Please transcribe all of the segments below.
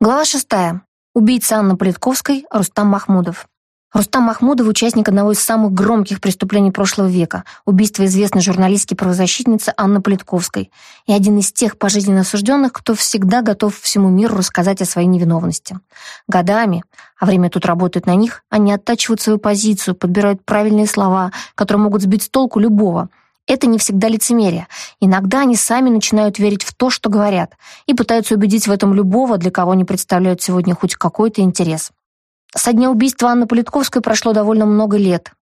Глава шестая. Убийца Анны Политковской Рустам Махмудов. Рустам Махмудов – участник одного из самых громких преступлений прошлого века – убийства известной журналистки правозащитницы Анны Политковской и один из тех пожизненно осужденных, кто всегда готов всему миру рассказать о своей невиновности. Годами, а время тут работает на них, они оттачивают свою позицию, подбирают правильные слова, которые могут сбить с толку любого – это не всегда лицемерие. Иногда они сами начинают верить в то, что говорят, и пытаются убедить в этом любого, для кого они представляют сегодня хоть какой-то интерес. Со дня убийства Анны Политковской прошло довольно много лет.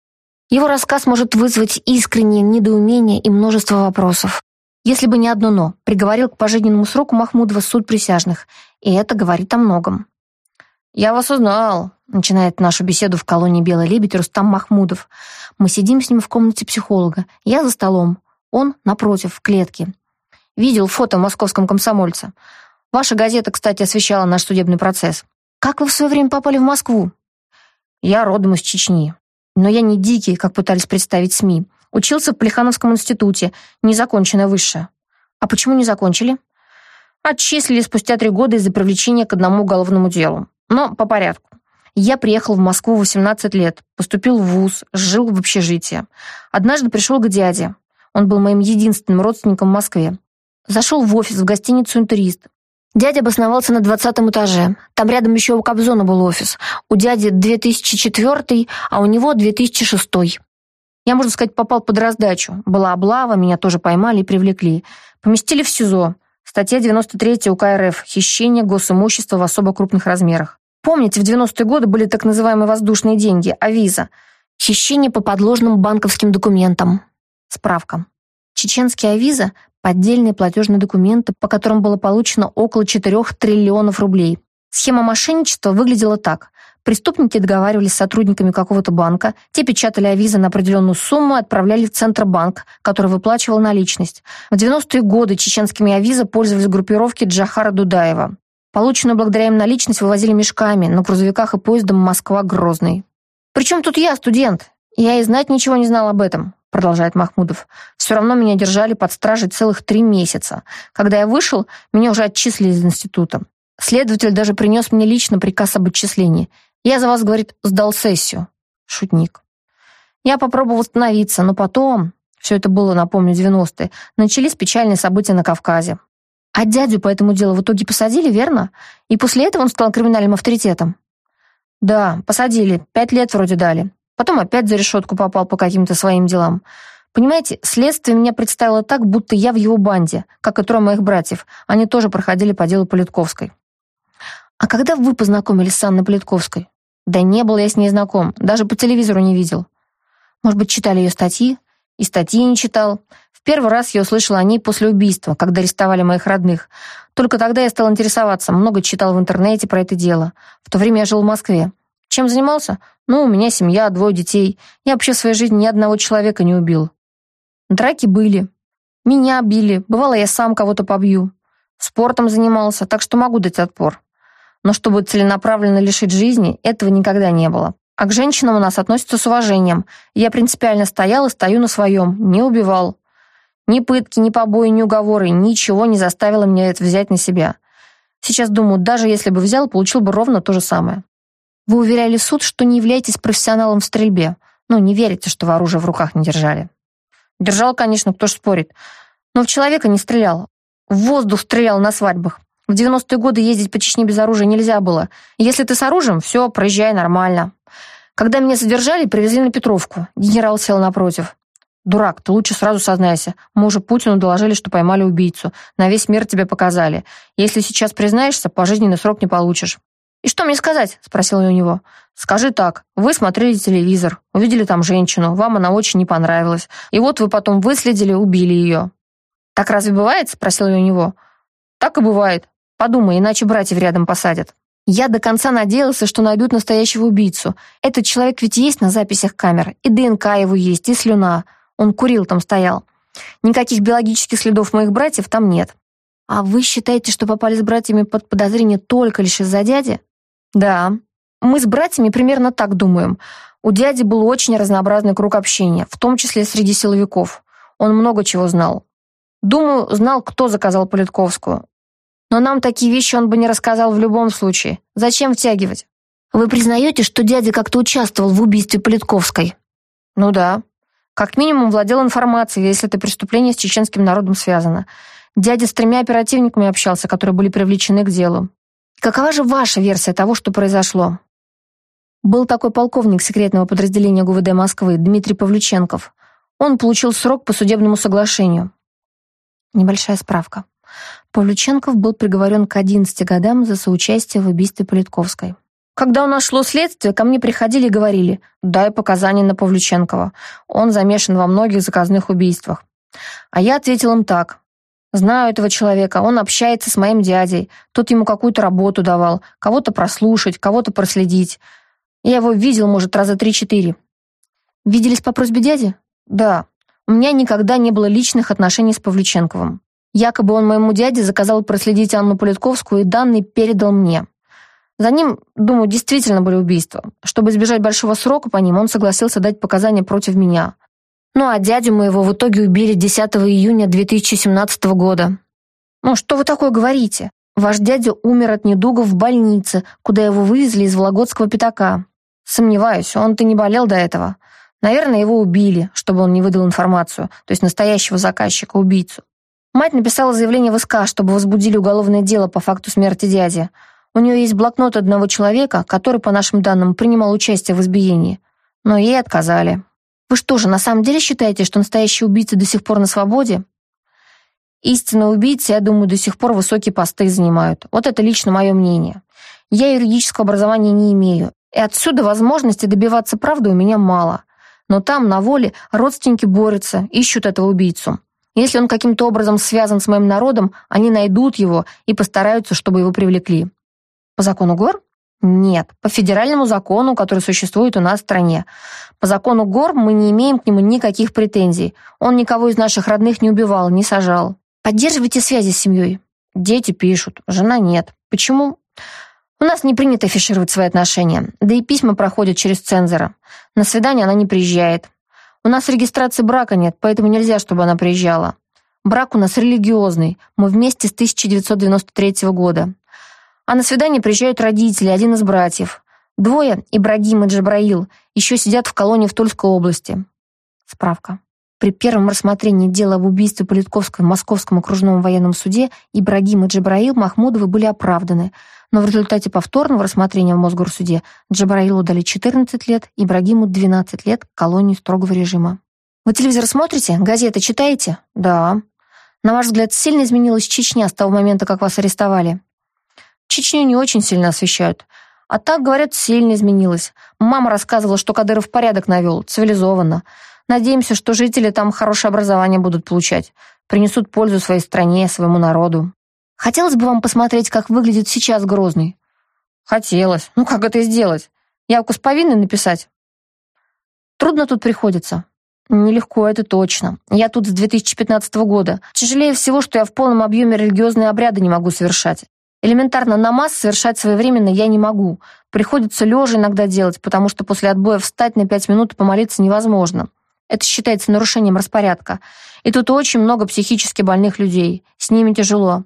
Его рассказ может вызвать искреннее недоумение и множество вопросов. Если бы не одно «но», приговорил к пожизненному сроку Махмудова суд присяжных, и это говорит о многом. «Я вас узнал», — начинает нашу беседу в колонии «Белый лебедь» Рустам Махмудов. Мы сидим с ним в комнате психолога. Я за столом, он напротив, в клетке. Видел фото в московском комсомольце. Ваша газета, кстати, освещала наш судебный процесс. Как вы в свое время попали в Москву? Я родом из Чечни. Но я не дикий, как пытались представить СМИ. Учился в Плехановском институте, незаконченное высшее. А почему не закончили? Отчислили спустя три года из-за привлечения к одному уголовному делу. Но по порядку. Я приехал в Москву в 18 лет, поступил в вуз, жил в общежитии. Однажды пришел к дяде. Он был моим единственным родственником в Москве. Зашел в офис в гостиницу «Интурист». Дядя обосновался на 20 этаже. Там рядом еще у Кобзона был офис. У дяди 2004, а у него 2006. Я, можно сказать, попал под раздачу. Была облава, меня тоже поймали и привлекли. Поместили в СИЗО. Статья 93 УК РФ «Хищение госимущества в особо крупных размерах». Помните, в 90-е годы были так называемые воздушные деньги, авиза. Хищение по подложным банковским документам. Справка. Чеченские авиза – поддельные платежные документы, по которым было получено около 4 триллионов рублей. Схема мошенничества выглядела так. Преступники договаривались с сотрудниками какого-то банка, те печатали авизы на определенную сумму и отправляли в Центробанк, который выплачивал наличность. В 90-е годы чеченскими авиза пользовались группировки Джахара Дудаева. Полученную благодаря им наличность вывозили мешками на грузовиках и поездом Москва-Грозный. «Причем тут я, студент? Я и знать ничего не знал об этом», продолжает Махмудов. «Все равно меня держали под стражей целых три месяца. Когда я вышел, меня уже отчислили из института. Следователь даже принес мне лично приказ об отчислении. Я за вас, говорит, сдал сессию. Шутник. Я попробовал восстановиться, но потом, все это было, напомню, 90-е, начались печальные события на Кавказе. А дядю по этому делу в итоге посадили, верно? И после этого он стал криминальным авторитетом? Да, посадили, пять лет вроде дали. Потом опять за решетку попал по каким-то своим делам. Понимаете, следствие меня представило так, будто я в его банде, как и трое моих братьев. Они тоже проходили по делу Политковской. А когда вы познакомились с Анной Политковской? Да не был я с ней знаком, даже по телевизору не видел. Может быть, читали ее статьи? И статьи не читал. Первый раз я услышал о ней после убийства, когда арестовали моих родных. Только тогда я стал интересоваться, много читал в интернете про это дело. В то время я жил в Москве. Чем занимался? Ну, у меня семья, двое детей. Я вообще в своей жизни ни одного человека не убил. Драки были. Меня били. Бывало, я сам кого-то побью. Спортом занимался, так что могу дать отпор но чтобы целенаправленно лишить жизни, этого никогда не было. А к женщинам у нас относятся с уважением. Я принципиально стоял и стою на своем, не убивал. Ни пытки, ни побои, ни уговоры, ничего не заставило меня это взять на себя. Сейчас думаю, даже если бы взял, получил бы ровно то же самое. Вы уверяли суд, что не являетесь профессионалом в стрельбе. Ну, не верите, что вы оружие в руках не держали. Держал, конечно, кто ж спорит. Но в человека не стрелял. В воздух стрелял на свадьбах. В 90-е годы ездить по Чечне без оружия нельзя было. Если ты с оружием, все, проезжай нормально. Когда меня задержали, привезли на Петровку. Генерал сел напротив. «Дурак, ты лучше сразу сознайся. Мы уже Путину доложили, что поймали убийцу. На весь мир тебе показали. Если сейчас признаешься, пожизненный срок не получишь». «И что мне сказать?» – спросил я у него. «Скажи так. Вы смотрели телевизор, увидели там женщину, вам она очень не понравилась. И вот вы потом выследили, убили ее». «Так разве бывает?» – спросил я у него. «Так и бывает. Подумай, иначе братьев рядом посадят. Я до конца надеялся, что найдут настоящего убийцу. Этот человек ведь есть на записях камер. И ДНК его есть, и слюна. Он курил там стоял. Никаких биологических следов моих братьев там нет. А вы считаете, что попали с братьями под подозрение только лишь из-за дяди? Да. Мы с братьями примерно так думаем. У дяди был очень разнообразный круг общения, в том числе среди силовиков. Он много чего знал. Думаю, знал, кто заказал Политковскую. Но нам такие вещи он бы не рассказал в любом случае. Зачем втягивать? Вы признаете, что дядя как-то участвовал в убийстве Политковской? Ну да. Как минимум владел информацией, если это преступление с чеченским народом связано. Дядя с тремя оперативниками общался, которые были привлечены к делу. Какова же ваша версия того, что произошло? Был такой полковник секретного подразделения ГУВД Москвы Дмитрий Павлюченков. Он получил срок по судебному соглашению. Небольшая справка. Павлюченков был приговорен к 11 годам за соучастие в убийстве Политковской. Когда у нас шло следствие, ко мне приходили и говорили, дай показания на Павлюченкова. Он замешан во многих заказных убийствах. А я ответил им так. Знаю этого человека, он общается с моим дядей. Тот ему какую-то работу давал, кого-то прослушать, кого-то проследить. Я его видел, может, раза три-четыре. Виделись по просьбе дяди? Да. У меня никогда не было личных отношений с Павлюченковым. Якобы он моему дяде заказал проследить Анну Политковскую и данные передал мне. За ним, думаю, действительно были убийства. Чтобы избежать большого срока по ним, он согласился дать показания против меня. Ну а дядю моего в итоге убили 10 июня 2017 года. Ну что вы такое говорите? Ваш дядя умер от недуга в больнице, куда его вывезли из Вологодского пятака. Сомневаюсь, он-то не болел до этого. Наверное, его убили, чтобы он не выдал информацию, то есть настоящего заказчика, убийцу. Мать написала заявление в СК, чтобы возбудили уголовное дело по факту смерти дяди. У нее есть блокнот одного человека, который, по нашим данным, принимал участие в избиении. Но ей отказали. Вы что же, на самом деле считаете, что настоящие убийцы до сих пор на свободе? Истинные убийцы, я думаю, до сих пор высокие посты занимают. Вот это лично мое мнение. Я юридического образования не имею, и отсюда возможности добиваться правды у меня мало. Но там, на воле, родственники борются, ищут этого убийцу. Если он каким-то образом связан с моим народом, они найдут его и постараются, чтобы его привлекли. По закону гор? Нет, по федеральному закону, который существует у нас в стране. По закону гор мы не имеем к нему никаких претензий. Он никого из наших родных не убивал, не сажал. Поддерживайте связи с семьей. Дети пишут, жена нет. Почему? У нас не принято афишировать свои отношения, да и письма проходят через цензора. На свидание она не приезжает. У нас регистрации брака нет, поэтому нельзя, чтобы она приезжала. Брак у нас религиозный, мы вместе с 1993 года. А на свидание приезжают родители, один из братьев. Двое, Ибрагим и Джабраил, еще сидят в колонии в Тульской области. Справка. При первом рассмотрении дела об убийстве Политковского в Московском окружном военном суде Ибрагим и Джабраил Махмудовы были оправданы, но в результате повторного рассмотрения в Мосгорсуде Джабраилу дали 14 лет, Ибрагиму 12 лет колонии строгого режима. Вы телевизор смотрите? Газеты читаете? Да. На ваш взгляд, сильно изменилась Чечня с того момента, как вас арестовали? Чечню не очень сильно освещают. А так, говорят, сильно изменилось. Мама рассказывала, что Кадыров порядок навел, цивилизованно. Надеемся, что жители там хорошее образование будут получать, принесут пользу своей стране, своему народу. Хотелось бы вам посмотреть, как выглядит сейчас Грозный. Хотелось. Ну как это сделать? Явку с повинной написать? Трудно тут приходится. Нелегко, это точно. Я тут с 2015 года. Тяжелее всего, что я в полном объеме религиозные обряды не могу совершать. Элементарно намаз совершать своевременно я не могу. Приходится лежа иногда делать, потому что после отбоя встать на пять минут и помолиться невозможно. Это считается нарушением распорядка. И тут очень много психически больных людей. С ними тяжело.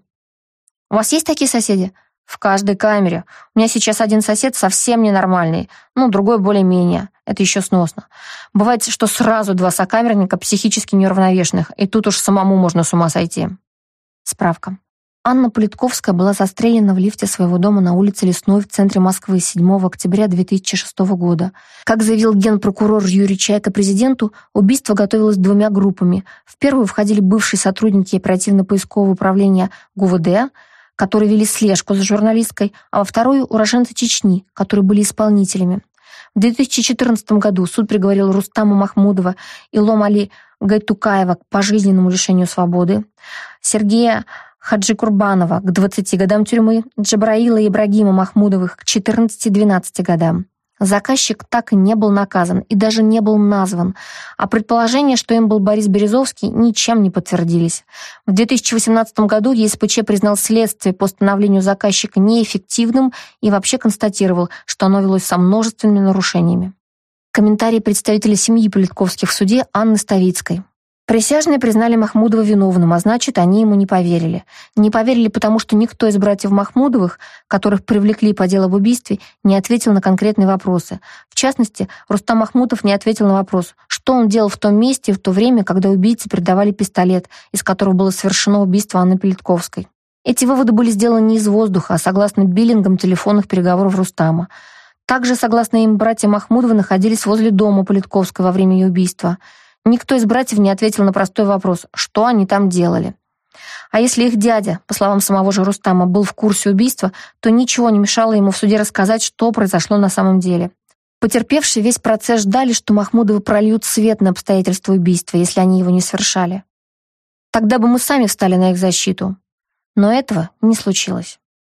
У вас есть такие соседи? В каждой камере. У меня сейчас один сосед совсем ненормальный, ну, другой более-менее. Это еще сносно. Бывает, что сразу два сокамерника психически неуравновешенных, и тут уж самому можно с ума сойти. Справка. Анна Политковская была застрелена в лифте своего дома на улице Лесной в центре Москвы 7 октября 2006 года. Как заявил генпрокурор Юрий Чайка президенту, убийство готовилось двумя группами. В первую входили бывшие сотрудники оперативно-поискового управления ГУВД, которые вели слежку за журналисткой, а во вторую – уроженцы Чечни, которые были исполнителями. В 2014 году суд приговорил Рустама Махмудова и Ломали Гайтукаева к пожизненному лишению свободы, Сергея Хаджи Курбанова к 20 годам тюрьмы, Джабраила Ибрагима Махмудовых к 14-12 годам. Заказчик так и не был наказан и даже не был назван, а предположения, что им был Борис Березовский, ничем не подтвердились. В 2018 году ЕСПЧ признал следствие по становлению заказчика неэффективным и вообще констатировал, что оно велось со множественными нарушениями. Комментарий представителя семьи Политковских в суде Анны Ставицкой. Присяжные признали Махмудова виновным, а значит, они ему не поверили. Не поверили, потому что никто из братьев Махмудовых, которых привлекли по делу об убийстве, не ответил на конкретные вопросы. В частности, Рустам Махмудов не ответил на вопрос, что он делал в том месте в то время, когда убийцы передавали пистолет, из которого было совершено убийство Анны Пелетковской. Эти выводы были сделаны не из воздуха, а согласно биллингам телефонных переговоров Рустама. Также, согласно им, братья Махмудовы находились возле дома Политковской во время ее убийства – Никто из братьев не ответил на простой вопрос, что они там делали. А если их дядя, по словам самого же Рустама, был в курсе убийства, то ничего не мешало ему в суде рассказать, что произошло на самом деле. Потерпевшие весь процесс ждали, что Махмудовы прольют свет на обстоятельства убийства, если они его не совершали. Тогда бы мы сами встали на их защиту. Но этого не случилось.